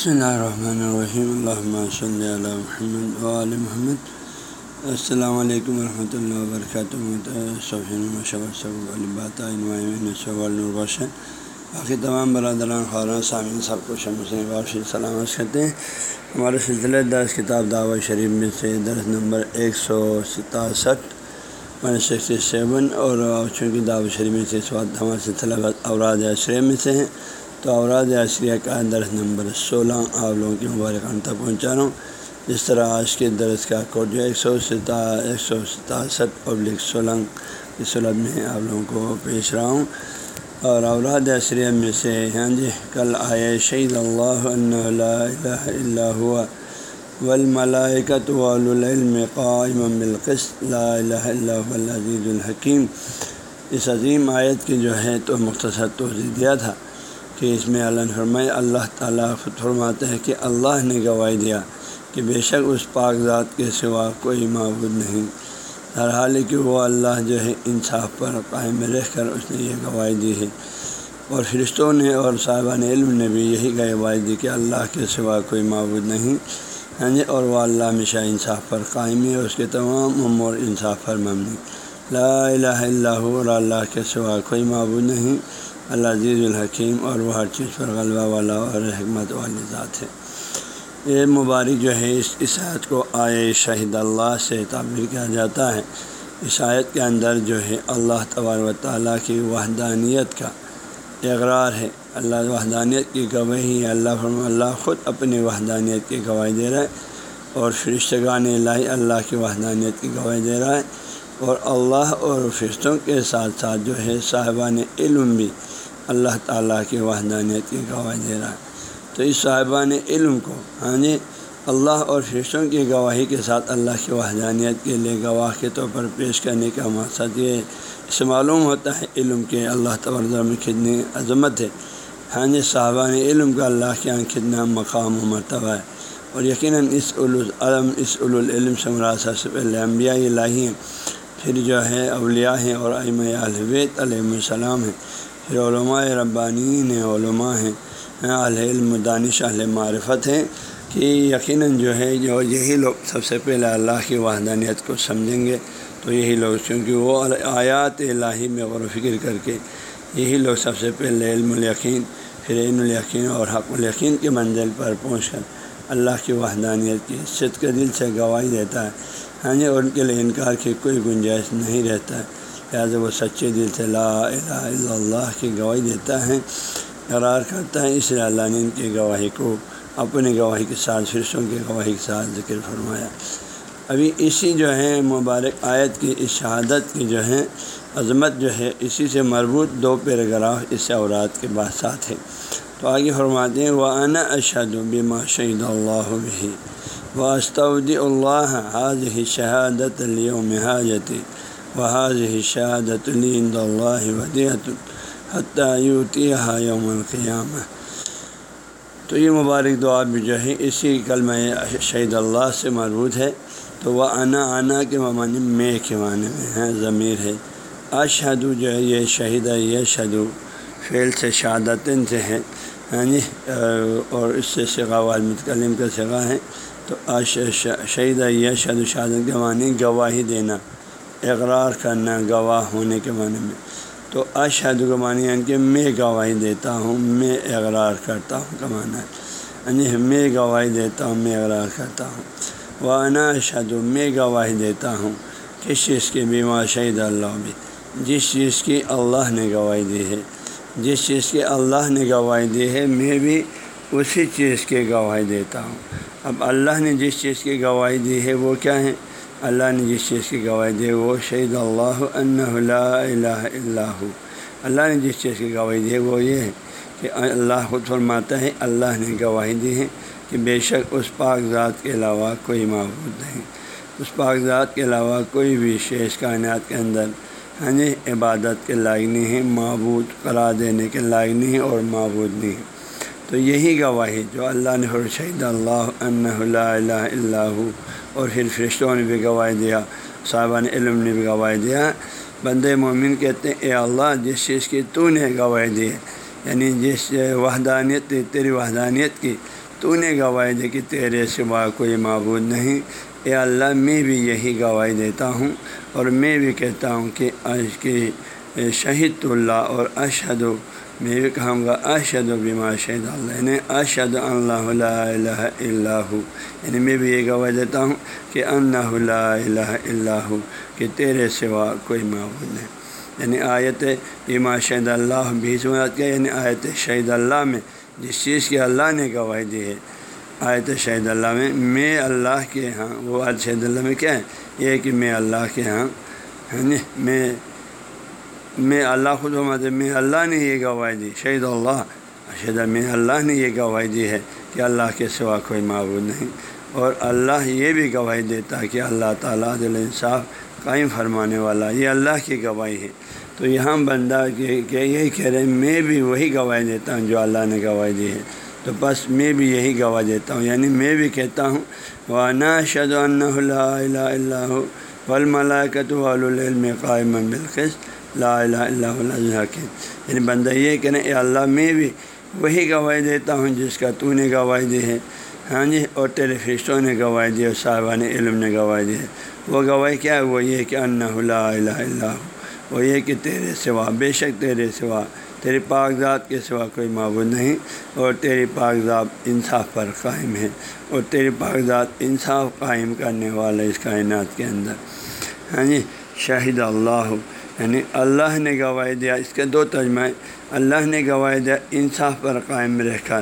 بسم اللہ الرحمن الرحیم الحمۃ صلی اللہ محمد علیہ محمد السلام علیکم ورحمۃ اللہ وبرکاتہ الباشن باقی تمام برادران خوران سامعین سب کو شمسین واشد سلامت کرتے ہیں ہمارے سلسلے درس کتاب دعوت شریف میں سے درس نمبر ایک سو ستاسٹھ ون سکسٹی سیون اور چونکہ دعوت شریف میں سے اس وقت ہمارے سلسلہ اوراد عشرے میں سے ہیں تو اوراد عشریہ کا درس نمبر سولہ آپ لوگوں کی مبارکان تک پہنچا رہا ہوں۔ جس طرح آج کے درس کا کوڈ جو ایک سو ستا ایک سو ستاسٹھ پبلک سولنگ کی صورت میں آپ لوگوں کو پیش رہا ہوں۔ اور اوراد عشریہ میں سے ہاں جی کل آئے شعید اللہ الہ اللہ ولملائکت والعلم قائم بالقسط، لا الہ اللہ العزیز الحکیم۔ اس عظیم آیت کی جو ہے تو مختصر توضیع دیا تھا۔ کہ اس میں علن فرمائے، اللہ تعالیٰ فرماتے ہیں کہ اللہ نے گواہی دیا کہ بے شک اس پاک ذات کے سوا کوئی معبود نہیں۔ ہر حال کہ وہ اللہ جو ہے انصاف پر قائم رہ کر اس نے یہ گواہی دی ہے۔ اور فرشتوں نے اور صاحبان علم نے بھی یہی گواہی دی کہ اللہ کے سوا کوئی معبود نہیں۔ ہاں جی اور وہ اللہ ہمیشہ انصاف پر قائم ہے، اس کے تمام امور انصاف پر ممنی لا الہ اللہ، اور اللہ کے سوا کوئی معبود نہیں۔ اللہ عزیز الحکیم اور وہ ہر چیز پر غلبہ والا اور حکمت والی ذات ہے۔ یہ مبارک جو ہے، اس عیسائیت کو آئے شہید اللہ سے تعبیر کیا جاتا ہے۔ عیسائیت کے اندر جو ہے، اللہ تبار و تعالیٰ کی وحدانیت کا اقرار ہے۔ اللہ وحدانیت کی گواہی اللہ فرم اللہ خود اپنی وحدانیت کی گواہی دے رہا ہے اور فرشتگان الہی اللہ کی وحدانیت کی گواہی دے رہا ہے۔ اور اللہ اور فرشتوں کے ساتھ ساتھ جو ہے، صاحبان علم بھی اللہ تعالیٰ کی وحدانیت کی گواہی دے رہا ہے۔ تو اس صاحبان علم کو ہاں جی اللہ اور فرشتوں کی گواہی کے ساتھ اللہ کی وحدانیت کے لیے گواہ کے طور پر پیش کرنے کا مقصد یہ اس معلوم ہوتا ہے علم کے اللہ تبار میں کتنی عظمت ہے۔ ہاں جی صاحبان علم کا اللہ کے یہاں کتنا مقام و مرتبہ ہے۔ اور یقیناً اس علم اس العلم سے مراسہ سے پہلے انبیاء الہی ہیں، پھر جو ہے اولیاء ہیں اور ام الویت علیہ السلام ہیں۔ پھر علماء ربانی ہیں، علماء ہیں علم، دانش اہل معرفت ہیں کہ یقیناً جو ہے، جو یہی لوگ سب سے پہلے اللہ کی وحدانیت کو سمجھیں گے تو یہی لوگ، کیونکہ وہ آیات الہی میں غور و فکر کر کے یہی لوگ سب سے پہلے علم الیقین، پھر علم الیقین اور حق الیقین کے منزل پر پہنچ کر اللہ کی وحدانیت کی صد کے دل سے گواہی دیتا ہے۔ ہاں جی ان کے لیے انکار کی کوئی گنجائش نہیں رہتا۔ ہے لہٰذا وہ سچے دل سے لا الہ الا اللہ کی گواہی دیتا ہے، قرار کرتا ہے، اس لیے اللہ نے ان کی گواہی کو، اپنی گواہی کے ساتھ فرشوں کی گواہی کے ساتھ ذکر فرمایا۔ ابھی اسی جو ہے، مبارک آیت کی، اس شہادت کی جو ہے، عظمت جو ہے، اسی سے مربوط دو پیراگراف اس اورات کے بعد ساتھ ہے تو آگے فرماتے ہیں وہ انا اشد بما شہید اللہ بھی و اللہ حاض شہادت اليوم حاجتی وحاظ شہادت الند اللہ ودیت حتیٰ یوم القیامہ تو یہ مبارک دعا بھی جو ہے، اسی کلمہ شہید اللہ سے مربوط ہے۔ تو وہ انا انا کے معنی میں کے معنی میں ہے، ضمیر ہے۔ اشہدو جو ہے، یہ شہید ہے یہ شدو فعل سے شہادتن سے ہے ہاں جی اور اس سے سگا وال متکلم کا سگا ہے۔ تو شہید یہ شد شہادت کے معنی گواہی دینا۔ اقرار کرنا، گواہ ہونے کے معنی میں۔ تو اشہد کا معنی یعنی کہ میں گواہی دیتا ہوں، میں اقرار کرتا ہوں کا معنی ہے۔ یعنی میں گواہی دیتا ہوں، میں اقرار کرتا ہوں۔ وہ انا اشہد، میں گواہی دیتا ہوں۔ کس چیز کی؟ بیمار شہید اللہ بھی۔ جس چیز کی اللہ نے گواہی دی ہے۔ جس چیز کی اللہ نے گواہی دی ہے، میں بھی اسی چیز کی گواہی دیتا ہوں۔ اب اللہ نے جس چیز کی گواہی دی ہے، وہ کیا ہے؟ اللہ نے جس چیز کی گواہی دی وہ شہید اللہ لا الہ اللہ اللہ نے جس چیز کی گواہی دی ہے وہ یہ ہے کہ اللہ خود فرماتا ہے، اللہ نے گواہی دی ہے کہ بے شک اس پاک ذات کے علاوہ کوئی معبود نہیں۔ اس پاک ذات کے علاوہ کوئی بھی شیش کائنات کے اندر ہاں جی عبادت کے لائق نہیں ہے، معبود قرار دینے کے لائق نہیں ہے اور معبود نہیں ہے۔ تو یہی گواہی جو اللہ نے شہید اللہ الہ اللہ اور پھر فرشتوں نے بھی گواہی دیا، صاحبان علم نے بھی گواہی دیا۔ بند مومن کہتے ہیں، اے اللہ، جس چیز کی تو نے گواہی دی ہے یعنی جس وحدانیت تیری وحدانیت کی تو نے گواہی دے کہ تیرے سوا کوئی معبود نہیں۔ اے اللہ، میں بھی یہی گواہی دیتا ہوں اور میں بھی کہتا ہوں کہ آج کی شہید اللہ اور اشد میں بھی کہوں گا اشد و بیما شہید اللہ یعنی اشد اللہ الہ اللہ یعنی میں بھی یہ گواہ دیتا ہوں کہ اللہ الہ اللہ کہ تیرے سوا کوئی معبود نہیں۔ یعنی آیت بیما شہید اللہ بھی سمجھ یعنی آیت شہید اللہ میں، جس چیز کی اللہ نے گواہی دی ہے۔ آیت شہید اللہ میں میں اللہ کے ہاں وہ آیت شہید اللہ میں کیا ہے؟ یہ کہ میں اللہ کے ہاں یعنی میں میں اللہ خود میں اللہ نے یہ گواہی دی۔ شہید اللہ شہید میں اللہ نے یہ گواہی دی ہے کہ اللہ کے سوا کوئی معبود نہیں۔ اور اللہ یہ بھی گواہی دیتا ہے کہ اللہ تعالیٰ دل انصاف قائم فرمانے والا، یہ اللہ کی گواہی ہے۔ تو یہاں بندہ کہ یہی کہہ رہے ہیں، میں بھی وہی گواہی دیتا ہوں جو اللہ نے گواہی دی ہے۔ تو بس میں بھی یہی گواہ دیتا ہوں یعنی میں بھی کہتا ہوں وانا شد اللہ اللہ ولملاکت والعلم قائم بالخص لا الہ اللہ الحکیم۔ یعنی بندہ یہ کہ اے اللہ میں بھی وہی گواہی دیتا ہوں جس کا تو نے گواہی دی ہے۔ ہاں جی اور تیرے فرشتوں نے گواہی دی اور صاحبان علم نے گواہی دی ہے۔ وہ گواہی کیا ہے؟ وہ یہ کہ انّا لا الہ اللہ وہ یہ کہ تیرے سوا، بے شک تیرے سوا تیری ذات کے سوا کوئی معبود نہیں، اور تیری ذات انصاف پر قائم ہے، اور تیری ذات انصاف قائم کرنے والا اس کائنات کے اندر۔ ہاں جی شاہد اللہ۔ یعنی اللہ نے گواہی دیا، اس کے دو ترجمہ اللہ نے گواہی دیا، انصاف پر قائم رہ کر۔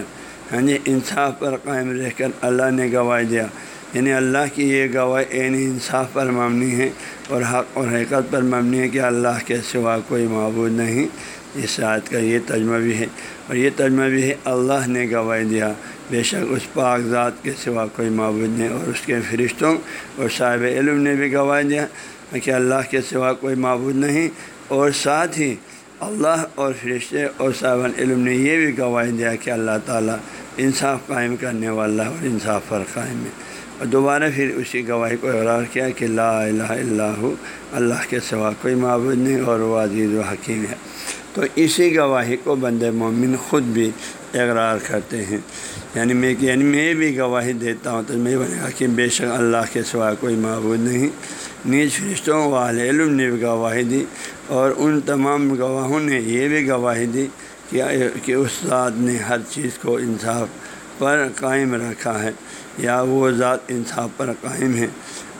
ہاں جی انصاف پر قائم رہ کر اللہ نے گواہی دیا۔ یعنی اللہ کی یہ گواہی عین انصاف پر مبنی ہے اور حق اور حقیقت پر مبنی ہے کہ اللہ کے سوا کوئی معبود نہیں۔ اس آیت کا یہ ترجمہ بھی ہے۔ اور یہ ترجمہ بھی ہے، اللہ نے گواہی دیا۔ بے شک اس پاک ذات کے سوا کوئی معبود نہیں اور اس کے فرشتوں اور صاحب علم نے بھی گواہی دیا۔ کہ اللہ کے سوا کوئی معبود نہیں اور ساتھ ہی اللہ اور فرشتے اور صاحب علم نے یہ بھی گواہی دیا کہ اللہ تعالیٰ انصاف قائم کرنے والا اور انصاف پر قائم ہے۔ اور دوبارہ پھر اسی گواہی کو اقرار کیا کہ لا الہ اللہ اللہ کے سوا کوئی معبود نہیں اور وہ عزیز و حکیم ہے۔ تو اسی گواہی کو بند مومن خود بھی اقرار کرتے ہیں۔ یعنی میں یعنی میں بھی گواہی دیتا ہوں تو میں بنے گا کہ بے شک اللہ کے سوا کوئی معبود نہیں۔ نیز فرشتوں والے علم نے بھی گواہی دی اور ان تمام گواہوں نے یہ بھی گواہی دی کہ اس ذات نے ہر چیز کو انصاف پر قائم رکھا ہے یا وہ ذات انصاف پر قائم ہے۔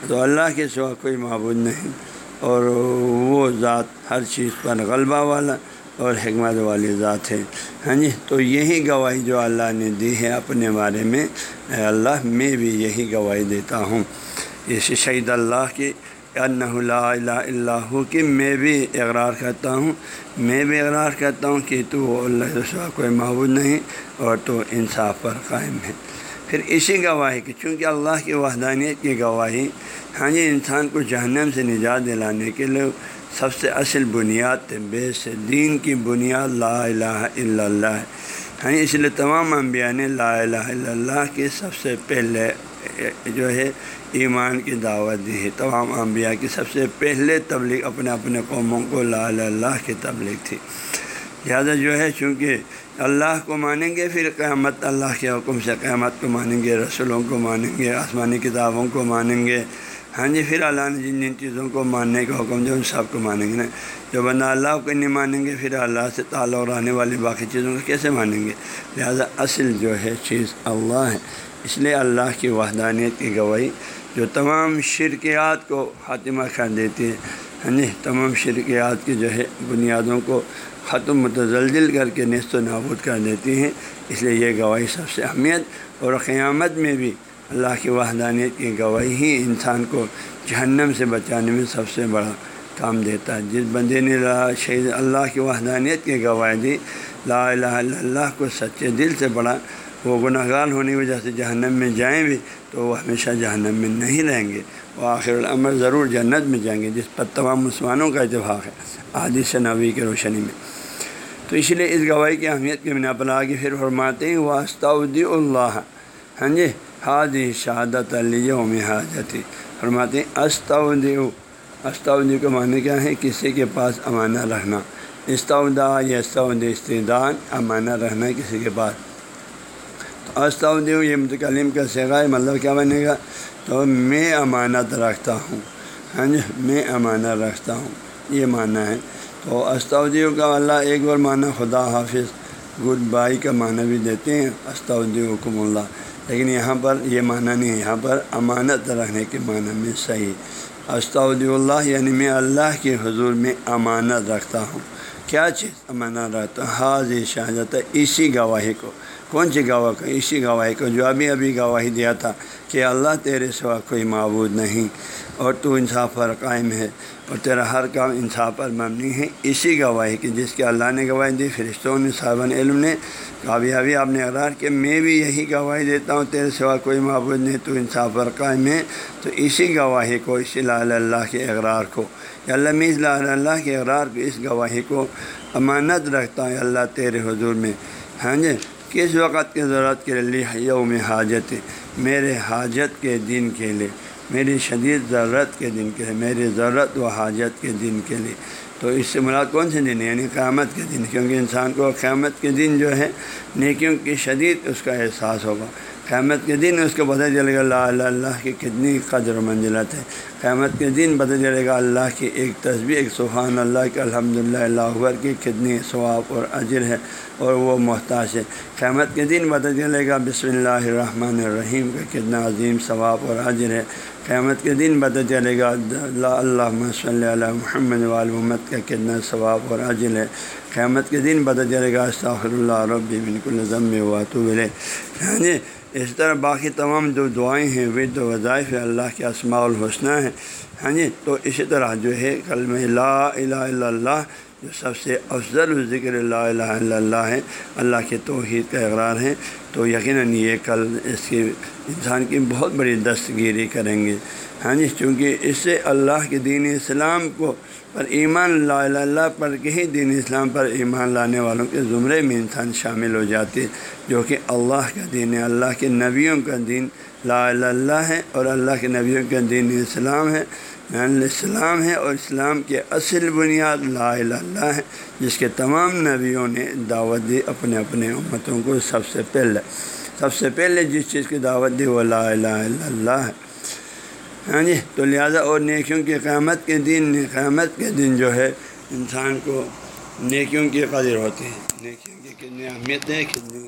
تو اللہ کے سوا کوئی معبود نہیں اور وہ ذات ہر چیز پر غلبہ والا اور حکمت والی ذات ہے۔ ہاں جی تو یہی گواہی جو اللہ نے دی ہے اپنے بارے میں اللہ، میں بھی یہی گواہی دیتا ہوں۔ اس شہید اللہ کی لا الہ اللہ کہ میں بھی اقرار کرتا ہوں، میں بھی اقرار کرتا ہوں کہ تو اللہ کوئی معبود نہیں اور تو انصاف پر قائم ہے۔ پھر اسی گواہی کی، چونکہ اللہ کی وحدانیت کی گواہی ہاں جی انسان کو جہنم سے نجات دلانے کے لیے سب سے اصل بنیاد بیس دین کی بنیاد لا الہ الا اللہ ہے۔ ہاں جی، اس لیے تمام انبیاء نے لا الہ الا اللہ کی سب سے پہلے جو ہے، ایمان کی دعوت دی ہے۔ تمام انبیاء کی سب سے پہلے تبلیغ اپنے اپنے قوموں کو لا اللہ کی تبلیغ تھی۔ لہٰذا جو ہے، چونکہ اللہ کو مانیں گے، پھر قیامت اللہ کے حکم سے قیامت کو مانیں گے، رسولوں کو مانیں گے، آسمانی کتابوں کو مانیں گے۔ ہاں جی پھر اللہ نے جن جن چیزوں کو ماننے کا حکم دیا، ان سب کو مانیں گے نا۔ جو بندہ اللہ کو نہیں مانیں گے، پھر اللہ سے تعلق رہنے والی باقی چیزوں کو کیسے مانیں گے؟ لہٰذا اصل جو ہے، چیز اللہ ہے۔ اس لیے اللہ کی وحدانیت کی گواہی جو تمام شرکیات کو خاتمہ کر دیتی ہے ہاں جی تمام شرکیات کی جو ہے بنیادوں کو ختم متزلزل کر کے نصت و نابود کر دیتی ہیں۔ اس لیے یہ گواہی سب سے اہمیت اور قیامت میں بھی اللہ کی وحدانیت کی گواہی ہی انسان کو جہنم سے بچانے میں سب سے بڑا کام دیتا ہے۔ جس بندے نے شہید اللہ کی وحدانیت کی گواہی دی، لا الہ الا اللہ کو سچے دل سے بڑا وہ گناہ گار ہونے کی وجہ سے جہنم میں جائیں بھی تو وہ ہمیشہ جہنم میں نہیں رہیں گے۔ وہ آخر العمر ضرور جنت میں جائیں گے، جس پر تمام مسلمانوں کا اتفاق ہے۔ عادی نبی کے روشنی میں۔ تو اس لیے اس گواہی کی اہمیت کے بنا پر آگے پھر فرماتے ہیں واسطی اللہ ہاں جی حاضی شہادت علی میں حاجتی فرماتے ہیں استعودی استعودی کا معنی کیا ہے؟ کسی کے پاس امانہ رکھنا۔ استعودا یا استعود استدان امانہ رہنا کسی کے پاس۔ استعودیو یہ متکلم کا سگائے مطلب کیا بنے گا؟ تو میں امانت رکھتا ہوں۔ ہاں جی میں امانت رکھتا ہوں، یہ معنی ہے۔ تو استعودیو کا اللہ ایک بار معنی خدا حافظ، گڈ بائی کا معنی بھی دیتے ہیں استعودی حکم اللہ۔ لیکن یہاں پر یہ معنی نہیں ہے، یہاں پر امانت رکھنے کے معنی میں صحیح۔ استعودی اللہ یعنی میں اللہ کے حضور میں امانت رکھتا ہوں۔ کیا چیز امانت رکھتا ہوں؟ حاضر شہادت، اسی گواہی کو۔ کون سی گواہ کو اسی گواہی کو جو ابھی ابھی گواہی دیا تھا کہ اللہ تیرے سوا کوئی معبود نہیں اور تو انصاف پر قائم ہے اور تیرا ہر کام انصاف پر مبنی ہے۔ اسی گواہی کی جس کے اللہ نے گواہی دی، فرشتوں نے صاحب علم نے۔ کابیابی آپ نے اقرار کہ میں بھی یہی گواہی دیتا ہوں، تیرے سوا کوئی معبود نہیں، تو انصاف پر قائم ہے۔ تو اسی گواہی کو، اسی لا اللہ کے اقرار کو اللہ میں اس لا اللہ کے اقرار کو، اس گواہی کو امانت رکھتا ہوں اللہ تیرے حضور میں۔ ہاں جی؟ کس وقت کی ضرورت کے لیے یوم حاجت میرے حاجت کے دن کے لیے، میری شدید ضرورت کے دن کے لیے، میری ضرورت و حاجت کے دن کے لیے۔ تو اس سے مراد کون سے دن ہے یعنی قیامت کے دن، کیونکہ انسان کو قیامت کے دن جو ہے، نیکیوں کی شدید اس کا احساس ہوگا۔ قیامت کے دن اس کو پتہ چلے گا اللہ اللہ اللہ کی کتنی قدر و منزلت ہے۔ قیامت کے دن پتہ چلے گا اللہ کی ایک تصویر ایک سبحان اللہ کے الحمد للہ اللہ اکبر کی کتنی ثواب اور اجر ہے اور وہ محتاج ہے۔ قیامت کے دن پتہ چلے گا بسم اللہ الرحمن الرحیم کا کتنا عظیم ثواب اور اجر ہے۔ قیامت کے دن پتہ چلے گا اللہ اللہ صلی اللہ محمد محمد کا کتنا ثواب اور اجر ہے۔ قیامت کے دن پتہ چلے گا استغفر اللہ ربی بالکل ضم واتو ہاں جی یعنی اس طرح باقی تمام جو دعائیں ہیں وہ تو وظائف اللہ کے اسماع الحسنہ ہیں۔ ہاں جی تو اسی طرح جو ہے کلم لا الہ الا اللہ جو سب سے افضل ذکر اللہ الہ الا اللہ ہے، اللہ کے توحید کا اقرار ہے۔ تو یقیناً یہ کل اس کی انسان کی بہت بڑی دستگیری کریں گے۔ ہاں جی چونکہ اس سے اللہ کے دین اسلام کو پر ایمان لا اللہ پر کے ہی دین اسلام پر ایمان لانے والوں کے زمرے میں انسان شامل ہو جاتے، جو کہ اللہ کا دین ہے، اللہ کے نبیوں کا دین لا اللہ ہے اور اللہ کے نبیوں کا دین اسلام ہے۔ یعنی اسلام ہے اور اسلام کے اصل بنیاد لا اللہ ہے، جس کے تمام نبیوں نے دعوت دی اپنے اپنے امتوں کو سب سے پہلے۔ سب سے پہلے جس چیز کی دعوت دی وہ لا الہ الا اللہ ہے۔ ہاں جی تو لہٰذا اور نیکیوں کی قیامت کے دن، قیامت کے دن جو ہے، انسان کو نیکیوں کی قدر ہوتی ہے۔ نیکیوں کی کتنی اہمیت ہے، کتنی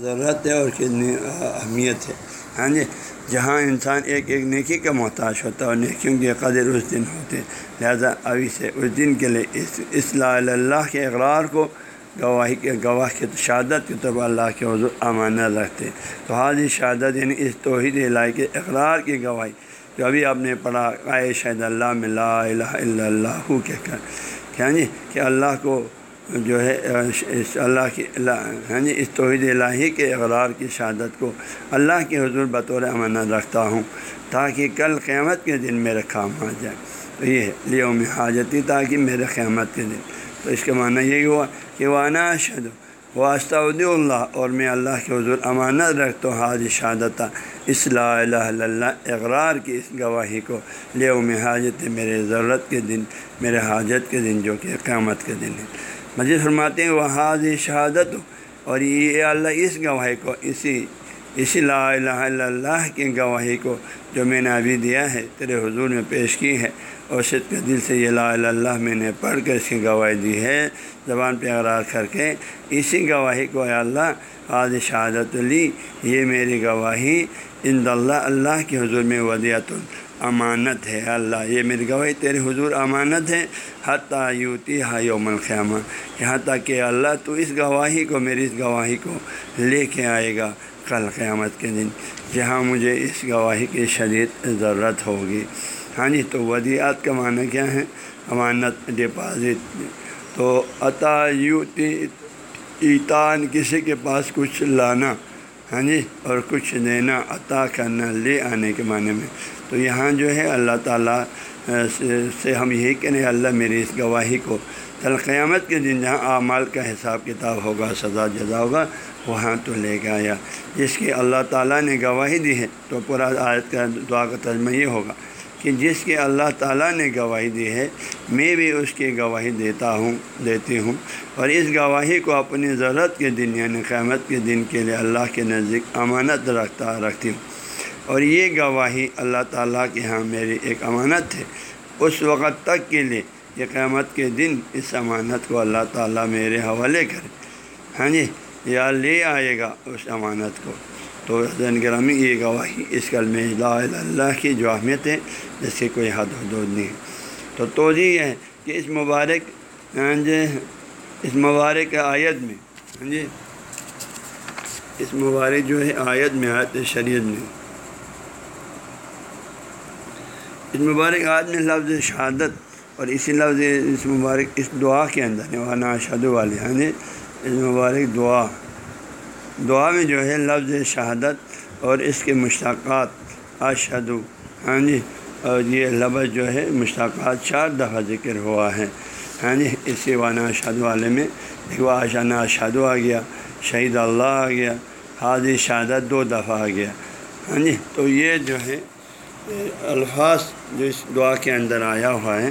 ضرورت ہے اور کتنی اہمیت ہے۔ ہاں جی جہاں انسان ایک ایک نیکی کا محتاج ہوتا ہے اور نیکیوں کی قدر اس دن ہوتے لہٰذا ابھی سے اس دن کے لیے اس اصلاح اللہ کے اقرار کو گواہی کے گواہ کے شہادت کے طور پر اللہ کے حضور امانت رکھتے تو حاضر شہادت یعنی اس توحید الہی کے اقرار کی گواہی جو ابھی آپ نے پڑھا قائے شہد اللہ میں لا الہ الا اللہ کہہ کر۔ کیا جی کہ اللہ کو جو ہے اللہ کی ہاں جی اس توحید الہی کے اقرار کی شہادت کو اللہ کے حضور بطور امانت رکھتا ہوں تاکہ کل قیامت کے دن میرے کام آ جائے۔ تو یہ ہے، لیوم حاجتی، تاکہ میرے قیامت کے دن۔ تو اس کا معنی یہی ہوا کہ وہ شد واسطہ اللہ اور میں اللہ کے حضور امانت رکھتا ہوں حاضر شہادت اس لا الہ الا اللہ اقرار کی اس گواہی کو لے میں حاجت میرے ضرورت کے دن، میرے حاجت کے دن، جو کہ قیامت کے دن ہے۔ مجھے فرماتے ہیں، وہ حاضر شہادت اور یہ اللہ اس گواہی کو، اسی اسی لا الہ الا اللہ کی گواہی کو جو میں نے ابھی دیا ہے، تیرے حضور میں پیش کی ہے۔ اور شد کے دل سے یہ لا اللہ میں نے پڑھ کر اس کی گواہی دی ہے۔ زبان پہ اقرار کر کے اسی گواہی کو، اے اللہ آج شہادت لی، یہ میری گواہی، ان اللہ اللہ کے حضور میں ودیت امانت ہے اللہ، یہ میری گواہی تیرے حضور امانت ہے، حتیٰ یوتی ہا یوم القیامہ یہاں تک کہ اللہ تو اس گواہی کو، میری اس گواہی کو لے کے آئے گا کل قیامت کے دن، جہاں مجھے اس گواہی کی شدید ضرورت ہوگی۔ ہاں جی تو ودیات کا معنی کیا ہے؟ امانت ڈپازٹ تو عطا یوتی، ایتان، کسی کے پاس کچھ لانا ہاں جی اور کچھ دینا، عطا کرنا، لے آنے کے معنی میں۔ تو یہاں جو ہے اللہ تعالیٰ سے ہم یہی کہیں اللہ میری اس گواہی کو کل قیامت کے دن جہاں اعمال کا حساب کتاب ہوگا، سزا جزا ہوگا، وہاں تو لے کے آیا۔ جس کی اللہ تعالیٰ نے گواہی دی ہے، تو پورا آیت کا دعا کا تجمہ یہ ہوگا کہ جس کے اللہ تعالیٰ نے گواہی دی ہے، میں بھی اس کی گواہی دیتا ہوں، دیتی ہوں۔ اور اس گواہی کو اپنی ضرورت کے دن یعنی قیامت کے دن کے لیے اللہ کے نزدیک امانت رکھتا، رکھتی ہوں۔ اور یہ گواہی اللہ تعالیٰ کے ہاں میری ایک امانت ہے۔ اس وقت تک کے لیے کہ قیامت کے دن اس امانت کو اللہ تعالیٰ میرے حوالے کرے۔ ہاں جی یا لے آئے گا اس امانت کو۔ تو حضین گرامی، یہ گواہی اس کلم لا اللہ کی جو اہمیت ہے جس کی کوئی حد حدود نہیں۔ ہے تو توجہ یہ ہے کہ اس مبارک ہاں جی اس مبارک آیت میں ہاں جی اس مبارک جو ہے آیت میں، آیت شریعت میں۔ اس مبارک آیت میں لفظ شہادت اور اسی لفظ اس مبارک، اس دعا کے اندر وانا شد والے ہاں جی اس مبارک دعا۔ دعا میں جو ہے لفظ شہادت اور اس کے مشتاقات۔ اشد ہاں جی اور یہ لفظ جو ہے مشتاقات چار دفعہ ذکر ہوا ہے۔ ہاں جی اسی وانا اشد والے میں ایک آشانہ اشد آ گیا، شہید اللہ آ گیا، حاضر شہادت دو دفعہ آ گیا۔ ہاں جی تو یہ جو ہے الفاظ جو اس دعا کے اندر آیا ہوا ہے،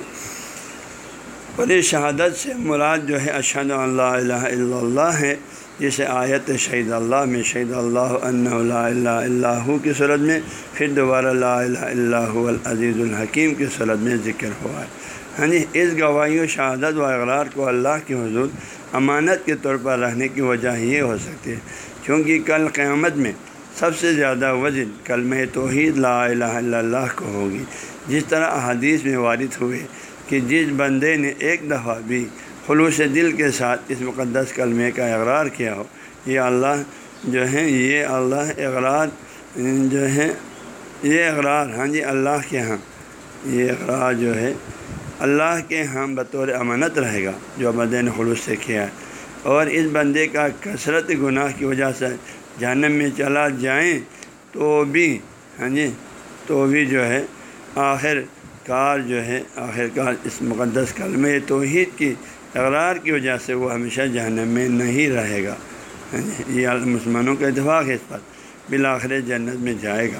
اور اس شہادت سے مراد جو ہے اشد اللہ الہ الا اللہ ہے، جسے آیت شہید اللہ میں شہید اللہ اللہ اللہ کی صورت میں پھر دوبارہ اللہ الہ اللہ العزیز الحکیم کی صورت میں ذکر ہوا ہے۔ ہاں جی اس گواہی و شہادت و اقرار کو اللہ کے حضور امانت کے طور پر رہنے کی وجہ یہ ہو سکتی ہے، کیونکہ کل قیامت میں سب سے زیادہ وزن کلمہ توحید لا الہ الا اللہ کو ہوگی۔ جس طرح احادیث میں وارد ہوئے کہ جس بندے نے ایک دفعہ بھی خلوص دل کے ساتھ اس مقدس کلمے کا اقرار کیا ہو، یہ اللہ جو ہے یہ اللہ اقرار، جو ہے یہ اقرار ہاں جی اللہ کے ہاں۔ یہ اقرار جو ہے، اللہ کے ہاں بطور امانت رہے گا جو بندے نے خلوص سے کیا ہے۔ اور اس بندے کا کثرت گناہ کی وجہ سے جہنم میں چلا جائیں تو بھی ہاں جی تو بھی جو ہے آخر کار جو ہے، آخر کار اس مقدس کلمہ توحید کی اقرار کی وجہ سے وہ ہمیشہ جہنم میں نہیں رہے گا ہاں جی یہ مسلمانوں کا اتفاق ہے اس پر بالآخر جنت میں جائے گا۔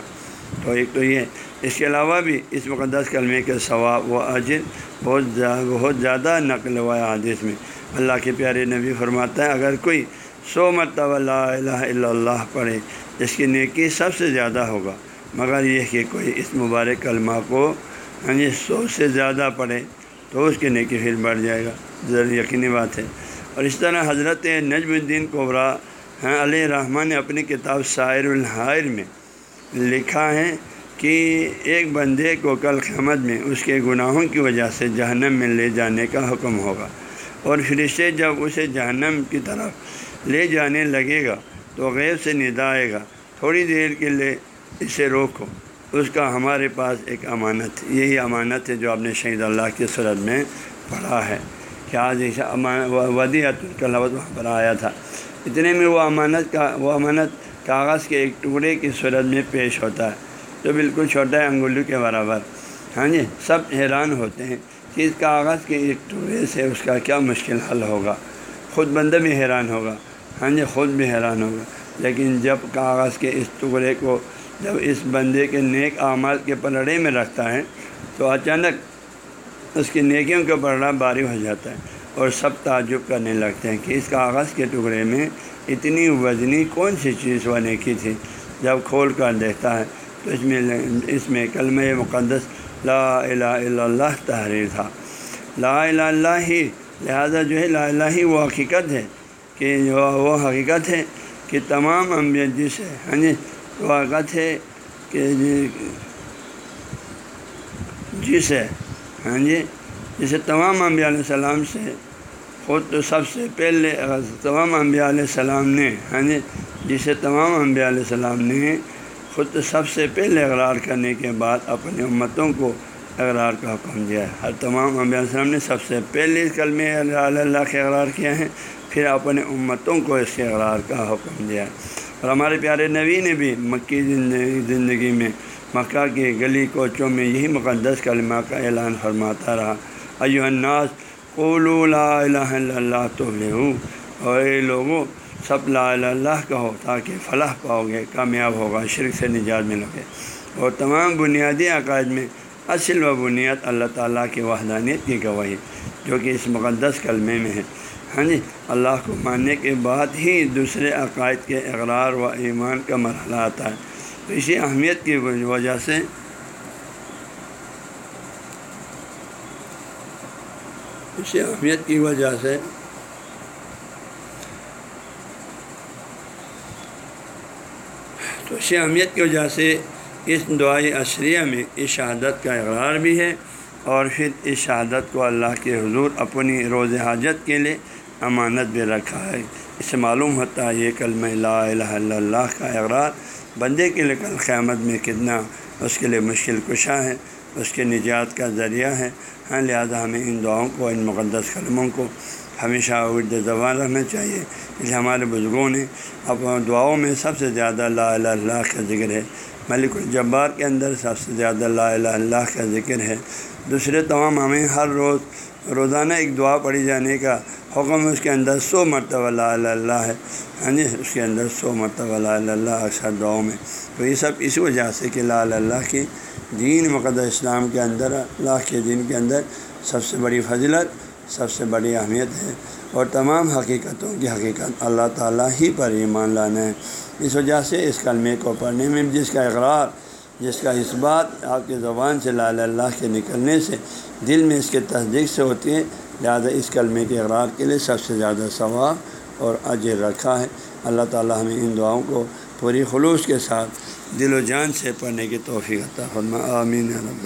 تو ایک تو یہ، اس کے علاوہ بھی اس مقدس کلمے کے ثواب و اجر بہت بہت زیادہ نقل و حادث میں۔ اللہ کے پیارے نبی فرماتا ہے، اگر کوئی سو مرتبہ لا الہ الا اللہ پڑھے اس کی نیکی سب سے زیادہ ہوگا۔ مگر یہ کہ کوئی اس مبارک کلمہ کو ہاں جی سو سے زیادہ پڑھے تو اس کی نیکی پھر بڑھ جائے گا۔ ضرور یقینی بات ہے۔ اور اس طرح حضرت نجم الدین قبرا ہاں علیہ رحمٰن نے اپنی کتاب شاعر الحائر میں لکھا ہے کہ ایک بندے کو کل قیامت میں اس کے گناہوں کی وجہ سے جہنم میں لے جانے کا حکم ہوگا۔ اور فرشتے جب اسے جہنم کی طرف لے جانے لگے گا تو غیب سے ندا آئے گا۔ تھوڑی دیر کے لیے اسے روکو۔ اس کا ہمارے پاس ایک امانت، یہی امانت ہے جو آپ نے شہید اللہ کی صورت میں پڑھا ہے۔ کہ آج ودیت کا لفظ وہاں پر آیا تھا۔ اتنے میں وہ امانت کا، وہ امانت کاغذ کے ایک ٹکڑے کی صورت میں پیش ہوتا ہے، جو بالکل چھوٹا ہے انگولو کے برابر۔ ہاں جی سب حیران ہوتے ہیں کہ اس کاغذ کے ایک ٹکڑے سے اس کا کیا مشکل حل ہوگا۔ خود بندہ بھی حیران ہوگا۔ ہاں جی خود بھی حیران ہوگا لیکن جب کاغذ کے اس ٹکڑے کو جب اس بندے کے نیک اعمال کے پلڑے میں رکھتا ہے، تو اچانک اس کی نیکیوں کا پلڑا باری ہو جاتا ہے اور سب تعجب کرنے لگتے ہیں کہ اس کاغذ کے ٹکڑے میں اتنی وزنی کون سی چیز وہ نیکی تھی۔ جب کھول کر دیکھتا ہے تو اس میں اس میں کلمہ مقدس لا الہ الا اللہ تحریر تھا۔ لا الہ اللہ ہی، لہذا جو ہے لا الہ ہی وہ حقیقت ہے۔ کہ جو وہ حقیقت ہے کہ تمام انبیاء جس ہے ہاں جی وہ حقیقت ہے کہ جی، جس ہے ہاں جی جسے تمام انبیاء علیہ السلام سے خود تو سب سے پہلے تمام انبیاء علیہ السلام نے ہاں جی جسے تمام انبیاء علیہ السلام نے خود سب سے پہلے اقرار کرنے کے بعد اپنے امتوں کو اقرار کا حکم دیا ہے۔ ہر تمام علیہ السلام نے سب سے پہلے اس کلم اللہ کے اقرار کیا ہے۔ پھر اپنے امتوں کو اس کے کا حکم دیا۔ اور ہمارے پیارے نبی نے بھی مکی زندگی زندگی میں مکہ کے گلی کوچوں میں یہی مقدس کلمہ کا اعلان فرماتا رہا۔ ایو الناس، قولوا لا الہ الا اللہ تو اور اے لوگوں سب لا اللہ کا ہو تاکہ فلاح پاؤ گے، کامیاب ہوگا، شرک سے نجات ملو گے اور تمام بنیادی عقائد میں اصل و بنیاد اللہ تعالیٰ کی وحدانیت کی گواہی، جو کہ اس مقدس کلمے میں ہے۔ ہاں جی اللہ کو ماننے کے بعد ہی دوسرے عقائد کے اقرار و ایمان کا مرحلہ آتا ہے۔ تو اسی اہمیت کی وجہ سے اسی اہمیت کی وجہ سے تو اسی اہمیت کی وجہ سے اس دعائی عشریہ میں اس شہادت کا اقرار بھی ہے اور پھر اس شہادت کو اللہ کے حضور اپنی روز حاجت کے لیے امانت بھی رکھا ہے۔ اس سے معلوم ہوتا ہے یہ کلمہ لا الہ الا اللہ کا اقرار بندے کے لیے کل قیامت میں کتنا اس کے لیے مشکل کشا ہے اس کے نجات کا ذریعہ ہے ہاں لہٰذا ہمیں ان دعاؤں کو، ان مقدس قلموں کو ہمیشہ اردو زبان رہنا چاہیے۔ اس لیے ہمارے بزرگوں نے اب دعاؤں میں سب سے زیادہ لا الہ اللہ کا ذکر ہے۔ ملک الجبار کے اندر سب سے زیادہ لا الہ اللہ کا ذکر ہے۔ دوسرے تمام ہمیں ہر روز روزانہ ایک دعا پڑھی جانے کا حکم اس کے اندر سو مرتبہ لا اللہ ہے۔ ہاں جی اس کے اندر سو مرتبہ لا اللہ اکثر دعاؤں میں۔ تو یہ سب اسی وجہ سے کہ لا اللہ کی دین مقدس اسلام کے اندر، اللہ کے دین کے اندر سب سے بڑی فضلت سب سے بڑی اہمیت ہے۔ اور تمام حقیقتوں کی حقیقت اللہ تعالیٰ ہی پر ایمان لانا ہے۔ اس وجہ سے اس کلمے کو پڑھنے میں، جس کا اقرار، جس کا اس بات آپ کی زبان سے لا اللہ کے نکلنے سے دل میں اس کے تصدیق سے ہوتی ہے لہٰذا اس کلمے کے اقرار کے لیے سب سے زیادہ ثواب اور اجر رکھا ہے۔ اللہ تعالیٰ ہمیں ان دعاؤں کو پوری خلوص کے ساتھ دل و جان سے پڑھنے کی توفیق عطا فرما آمین رب